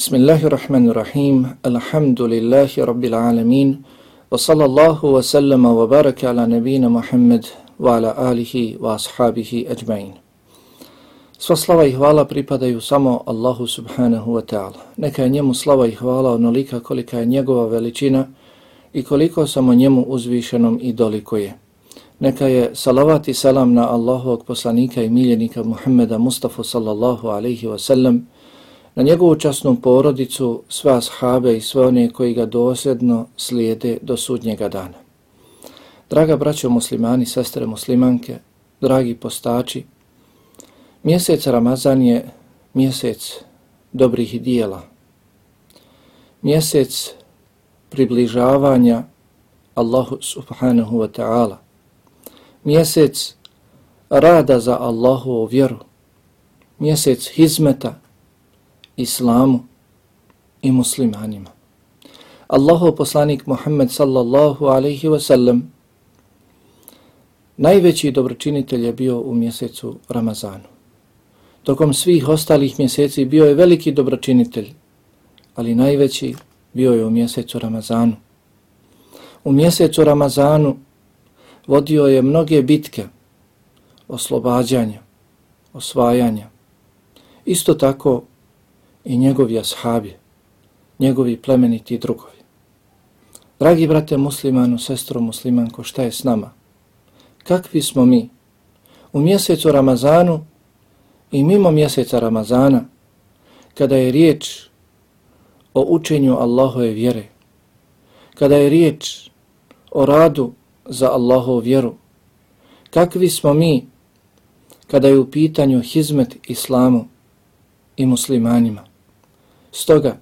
Bismillahirrahmanirrahim. Alhamdulillahi rabbil alamin. Wa sallallahu wa sallama wa baraka ala nebina Muhammad wa ala alihi wa ashabihi ajma'in. Sva slava i hvala pripadaju samo Allahu subhanahu wa ta'ala. Neka je njemu slava i hvala onolika kolika je njegova veličina i koliko samo njemu uzvišenom i doliko je. Neka je salavat i salam na Allahog poslanika i miljenika Muhammeda Mustafa sallallahu alaihi wa sallam na njegovu časnu porodicu, sva shabe i sve one koji ga dosljedno slijede do sudnjega dana. Draga braćo muslimani, sestre muslimanke, dragi postači, mjesec Ramazan je mjesec dobrih dijela, mjesec približavanja Allahu subhanahu wa ta'ala, mjesec rada za Allahu vjeru, mjesec hizmeta, islamu i muslimanima. Allahov poslanik Muhammed sallallahu alaihi wasallam najveći dobročinitelj je bio u mjesecu Ramazanu. Tokom svih ostalih mjeseci bio je veliki dobročinitelj, ali najveći bio je u mjesecu Ramazanu. U mjesecu Ramazanu vodio je mnoge bitke oslobađanja, osvajanja. Isto tako i njegovi ashabi, njegovi plemeniti drugovi. Dragi brate muslimanu, sestro muslimanko, šta je s nama? Kakvi smo mi? U mjesecu Ramazanu i mimo mjeseca Ramazana, kada je riječ o učenju Allahove vjere, kada je riječ o radu za Allahovu vjeru, kakvi smo mi kada je u pitanju hizmet islamu i muslimanima. Stoga,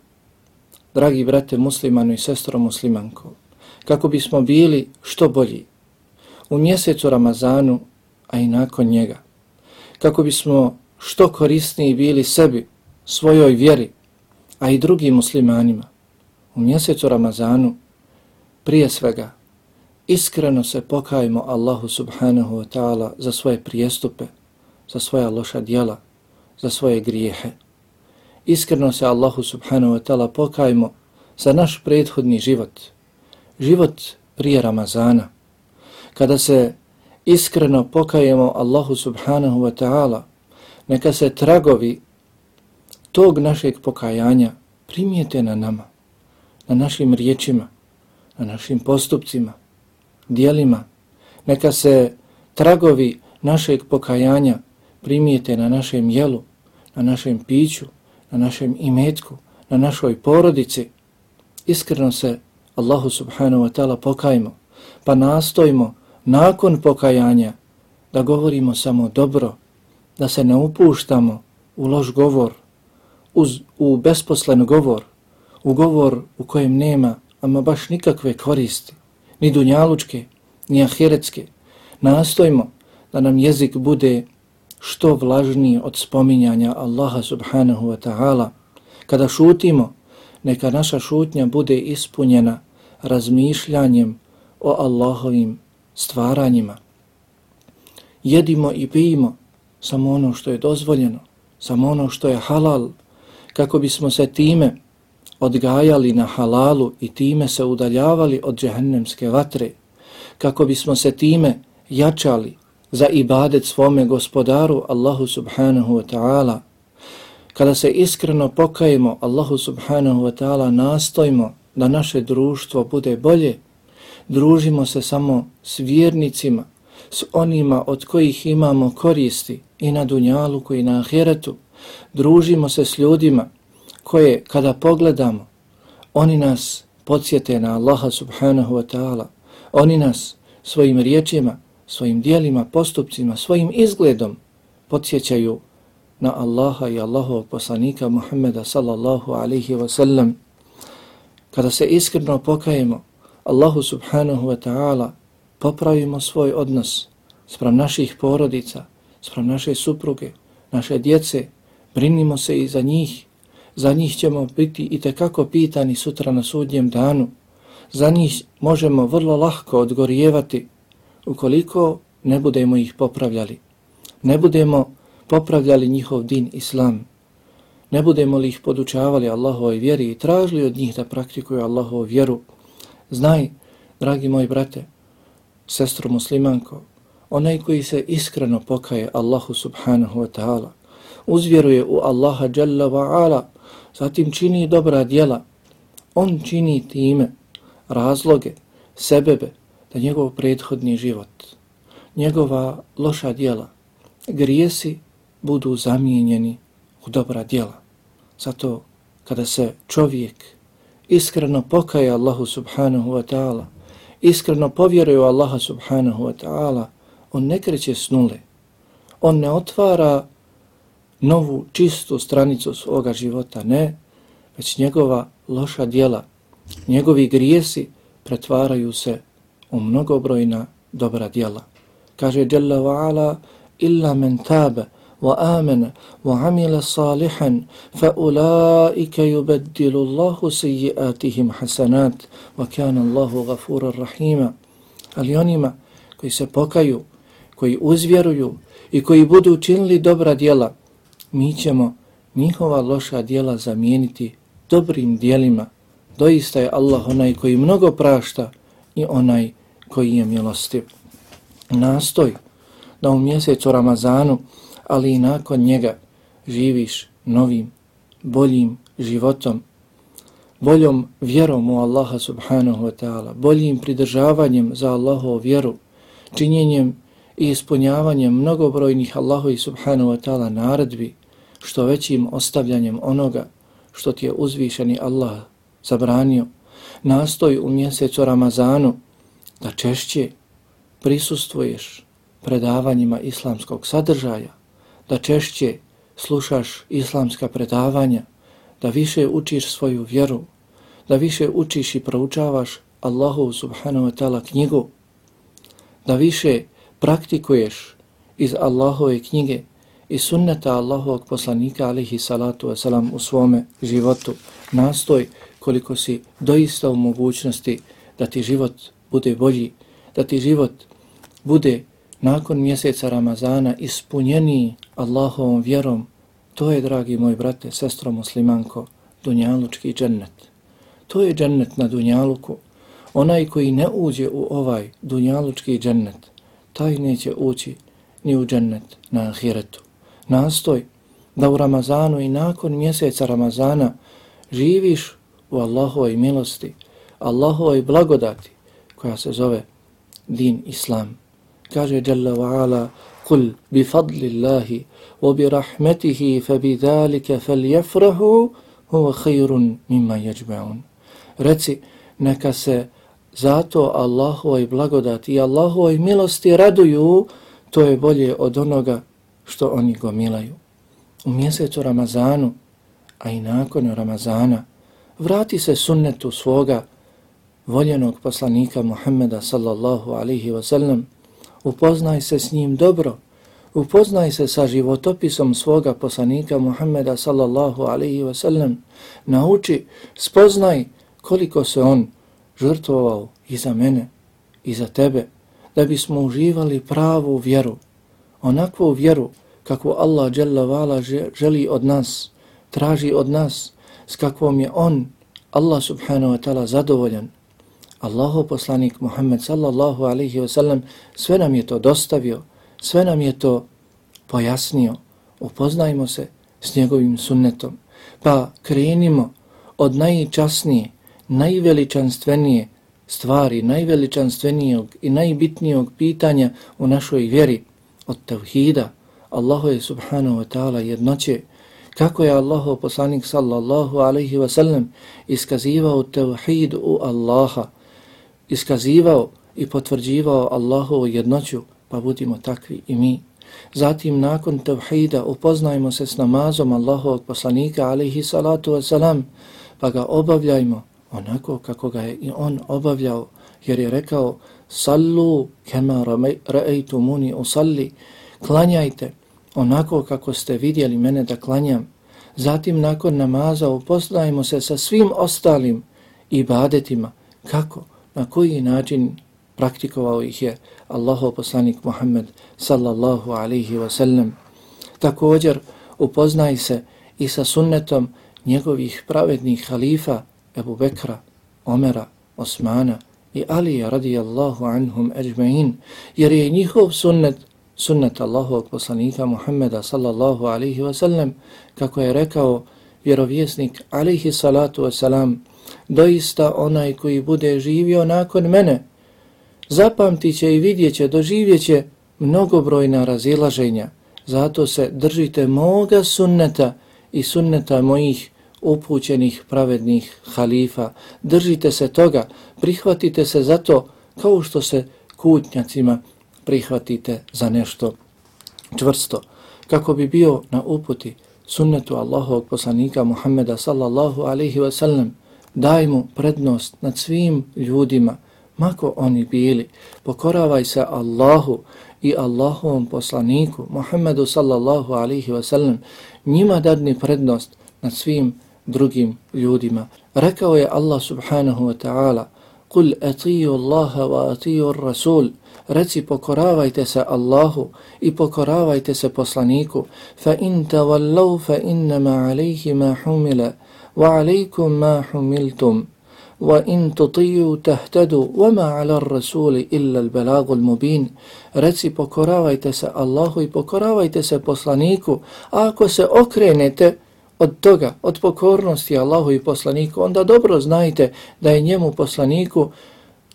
dragi brate muslimanu i sestro muslimanko, kako bismo bili što bolji u mjesecu Ramazanu, a i nakon njega, kako bismo što korisniji bili sebi, svojoj vjeri, a i drugim muslimanima, u mjesecu Ramazanu, prije svega, iskreno se pokajmo Allahu subhanahu wa ta'ala za svoje prijestupe, za svoja loša dijela, za svoje grijehe iskreno se Allahu subhanahu wa ta'ala pokajmo za naš prethodni život, život prije Ramazana, kada se iskreno pokajemo Allahu subhanahu wa ta'ala, neka se tragovi tog našeg pokajanja primijete na nama, na našim riječima, na našim postupcima, dijelima, neka se tragovi našeg pokajanja primijete na našem jelu, na našem piću, na našem imetku, na našoj porodici, iskreno se Allahu subhanahu wa ta'ala pokajmo, pa nastojimo nakon pokajanja da govorimo samo dobro, da se ne upuštamo u loš govor, uz, u besposlen govor, u govor u kojem nema ama baš nikakve koristi, ni dunjalučke, ni ahiretske. Nastojimo da nam jezik bude što vlažniji od spominjanja Allaha subhanahu wa ta'ala. Kada šutimo, neka naša šutnja bude ispunjena razmišljanjem o Allahovim stvaranjima. Jedimo i pijemo samo ono što je dozvoljeno, samo ono što je halal, kako bismo se time odgajali na halalu i time se udaljavali od džehennemske vatre, kako bismo se time jačali za ibadet svome gospodaru Allahu subhanahu wa ta'ala. Kada se iskreno pokajemo Allahu subhanahu wa ta'ala, nastojimo da naše društvo bude bolje, družimo se samo s vjernicima, s onima od kojih imamo koristi i na dunjalu koji na ahiretu, družimo se s ljudima koje kada pogledamo, oni nas podsjete na Allaha subhanahu wa ta'ala, oni nas svojim riječima, svojim dijelima, postupcima, svojim izgledom podsjećaju na Allaha i Allahovog poslanika Muhammeda sallallahu alaihi wa sallam. Kada se iskreno pokajemo Allahu subhanahu wa ta'ala, popravimo svoj odnos sprem naših porodica, sprem naše supruge, naše djece, brinimo se i za njih. Za njih ćemo biti i tekako pitani sutra na sudnjem danu. Za njih možemo vrlo lahko odgorijevati ukoliko ne budemo ih popravljali, ne budemo popravljali njihov din islam, ne budemo li ih podučavali Allahovoj vjeri i tražili od njih da praktikuju Allahovu vjeru, znaj, dragi moji brate, sestro muslimanko, onaj koji se iskreno pokaje Allahu subhanahu wa ta'ala, uzvjeruje u Allaha jalla wa ala, zatim čini dobra djela, on čini time razloge, sebebe, da njegov prethodni život, njegova loša djela, grijesi budu zamijenjeni u dobra djela. Zato kada se čovjek iskreno pokaje Allahu subhanahu wa ta'ala, iskreno povjeruje Allaha subhanahu wa ta'ala, on ne kreće s nule. On ne otvara novu čistu stranicu svoga života, ne, već njegova loša djela, njegovi grijesi pretvaraju se u mnogobrojna dobra djela. Kaže Jalla wa'ala, illa men tabe, wa amene, wa amila salihan, fa ulaike yubeddilu Allahu sijiatihim hasanat, wa kana Allahu gafura rahima. Ali onima koji se pokaju, koji uzvjeruju i koji budu učinili dobra djela, mi ćemo njihova loša djela zamijeniti dobrim djelima. Doista je Allah onaj koji mnogo prašta i onaj koji je milostiv. Nastoj da u mjesecu Ramazanu ali i nakon njega živiš novim, boljim životom, boljom vjerom u Allaha subhanahu wa ta'ala, boljim pridržavanjem za Allahovu vjeru, činjenjem i ispunjavanjem mnogobrojnih Allahovi subhanahu wa ta'ala naredbi, što većim ostavljanjem onoga što ti je uzvišeni Allah zabranio, nastoj u mjesecu Ramazanu da češće prisustvuješ predavanjima islamskog sadržaja, da češće slušaš islamska predavanja, da više učiš svoju vjeru, da više učiš i proučavaš Allahu subhanahu wa ta'ala knjigu, da više praktikuješ iz Allahove knjige i sunneta Allahovog poslanika alihi salatu wasalam u svome životu. Nastoj koliko si doista u mogućnosti da ti život bude bolji, da ti život bude nakon mjeseca Ramazana ispunjeniji Allahovom vjerom, to je, dragi moj brate, sestro muslimanko, dunjalučki džennet. To je džennet na dunjaluku. Onaj koji ne uđe u ovaj dunjalučki džennet, taj neće ući ni u džennet na ahiretu. Nastoj da u Ramazanu i nakon mjeseca Ramazana živiš u Allahovoj milosti, Allahovoj blagodati koja se zove din islam. Kaže Jalla wa'ala, قل بفضل الله وبرحمته فبذلك فليفرح huwa khayrun mimma yajma'un. reci neka se zato Allahovoj blagodati i Allahovoj milosti raduju to je bolje od onoga što oni gomilaju u mjesecu Ramazanu a i nakon Ramazana vrati se sunnetu svoga voljenog poslanika Muhammeda sallallahu alaihi wasallam, upoznaj se s njim dobro, upoznaj se sa životopisom svoga poslanika Muhammeda sallallahu alaihi wasallam, nauči, spoznaj koliko se on žrtvovao i za mene i za tebe, da bismo uživali pravu vjeru, onakvu vjeru kako Allah dželavala želi od nas, traži od nas, s kakvom je on, Allah subhanahu wa ta'ala, zadovoljan, Allahov poslanik Muhammed sallallahu alaihi wasallam sve nam je to dostavio, sve nam je to pojasnio. Upoznajmo se s njegovim sunnetom. Pa krenimo od najčasnije, najveličanstvenije stvari, najveličanstvenijog i najbitnijeg pitanja u našoj vjeri od tevhida. Allahu je subhanahu wa ta'ala jednoće kako je Allahov poslanik sallallahu alaihi wasallam iskazivao tevhid u Allaha, iskazivao i potvrđivao Allahovu jednoću, pa budimo takvi i mi. Zatim, nakon tevhida, upoznajmo se s namazom Allahovog poslanika, alaihi salatu wasalam, pa ga obavljajmo onako kako ga je i on obavljao, jer je rekao, sallu kema ra'eitu muni usalli, klanjajte onako kako ste vidjeli mene da klanjam. Zatim, nakon namaza, upoznajmo se sa svim ostalim ibadetima. Kako? Na koji način praktikovao ih je Allahov poslanik Muhammed sallallahu alaihi wa sallam. Također upoznaj se i sa sunnetom njegovih pravednih halifa Ebu Bekra, Omera, Osmana i Alija radijallahu anhum ajma'in, jer je njihov sunnet, sunnet Allahovog poslanika Muhammeda sallallahu alaihi wa sallam, kako je rekao vjerovjesnik alaihi salatu wasalam, doista onaj koji bude živio nakon mene, zapamtit će i vidjet će, doživjet će mnogobrojna razilaženja. Zato se držite moga sunneta i sunneta mojih upućenih pravednih halifa. Držite se toga, prihvatite se za to kao što se kutnjacima prihvatite za nešto čvrsto. Kako bi bio na uputi sunnetu Allahovog poslanika Muhammeda sallallahu alaihi wa sallam, daj mu prednost nad svim ljudima, mako oni bili, pokoravaj se Allahu i Allahovom poslaniku Muhammedu sallallahu alaihi wa sallam, njima dadni prednost nad svim drugim ljudima. Rekao je Allah subhanahu wa ta'ala, Kul atiju Allaha wa atiju Rasul, reci pokoravajte se Allahu i pokoravajte se poslaniku, fa in tavallav fa innama alaihi ma humila, wa alaikum ma humiltum, wa in tutiju tahtadu, wa ma ala rasuli illa al-balagu al-mubin. Reci pokoravajte se Allahu i pokoravajte se poslaniku, a ako se okrenete, od toga, od pokornosti Allahu i poslaniku, onda dobro znajte da je njemu poslaniku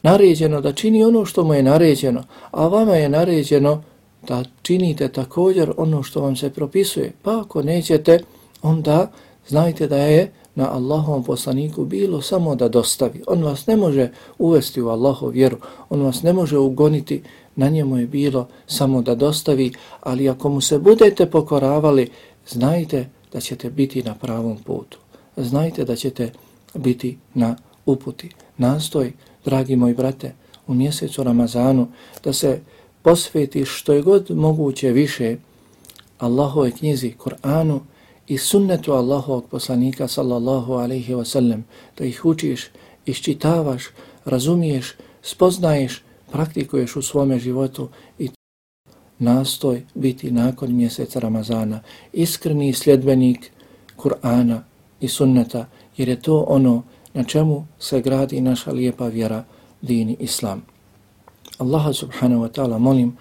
naređeno da čini ono što mu je naređeno, a vama je naređeno da činite također ono što vam se propisuje. Pa ako nećete, onda znajte da je na Allahovom poslaniku bilo samo da dostavi. On vas ne može uvesti u Allahov vjeru, on vas ne može ugoniti, na njemu je bilo samo da dostavi, ali ako mu se budete pokoravali, znajte da ćete biti na pravom putu. Znajte da ćete biti na uputi. Nastoj, dragi moji brate, u mjesecu Ramazanu da se posvetiš što je god moguće više Allahove knjizi, Kur'anu i sunnetu Allahovog poslanika sallallahu alaihi wasallam, da ih učiš, iščitavaš, razumiješ, spoznaješ, praktikuješ u svome životu i nastoj biti nakon mjeseca Ramazana iskreni sljedbenik Kur'ana i sunneta, jer je to ono na čemu se gradi naša lijepa vjera, din Islam. Allaha subhanahu wa ta'ala molim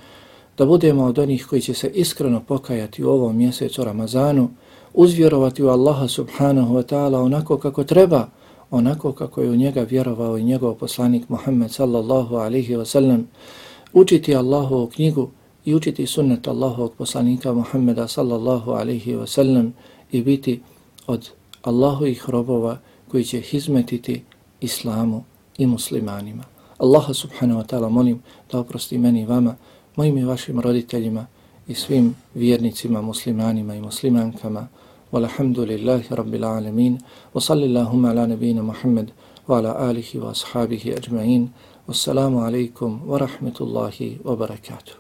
da budemo od onih koji će se iskreno pokajati u ovom mjesecu Ramazanu, uzvjerovati u Allaha subhanahu wa ta'ala onako kako treba, onako kako je u njega vjerovao i njegov poslanik Muhammed sallallahu alaihi wa sallam, učiti Allahovu knjigu, i učiti sunnet Allahovog poslanika Muhammeda sallallahu alaihi wa sallam i biti od Allahovih robova koji će hizmetiti islamu i muslimanima. Allaha subhanahu wa ta'ala molim da oprosti meni i vama, mojim i vašim roditeljima i svim vjernicima, muslimanima i muslimankama. Walhamdulillahi rabbil alamin. Wa sallillahumma ala nabina Muhammed wa ala alihi wa ashabihi ajma'in. Wassalamu alaikum wa rahmetullahi wa barakatuh.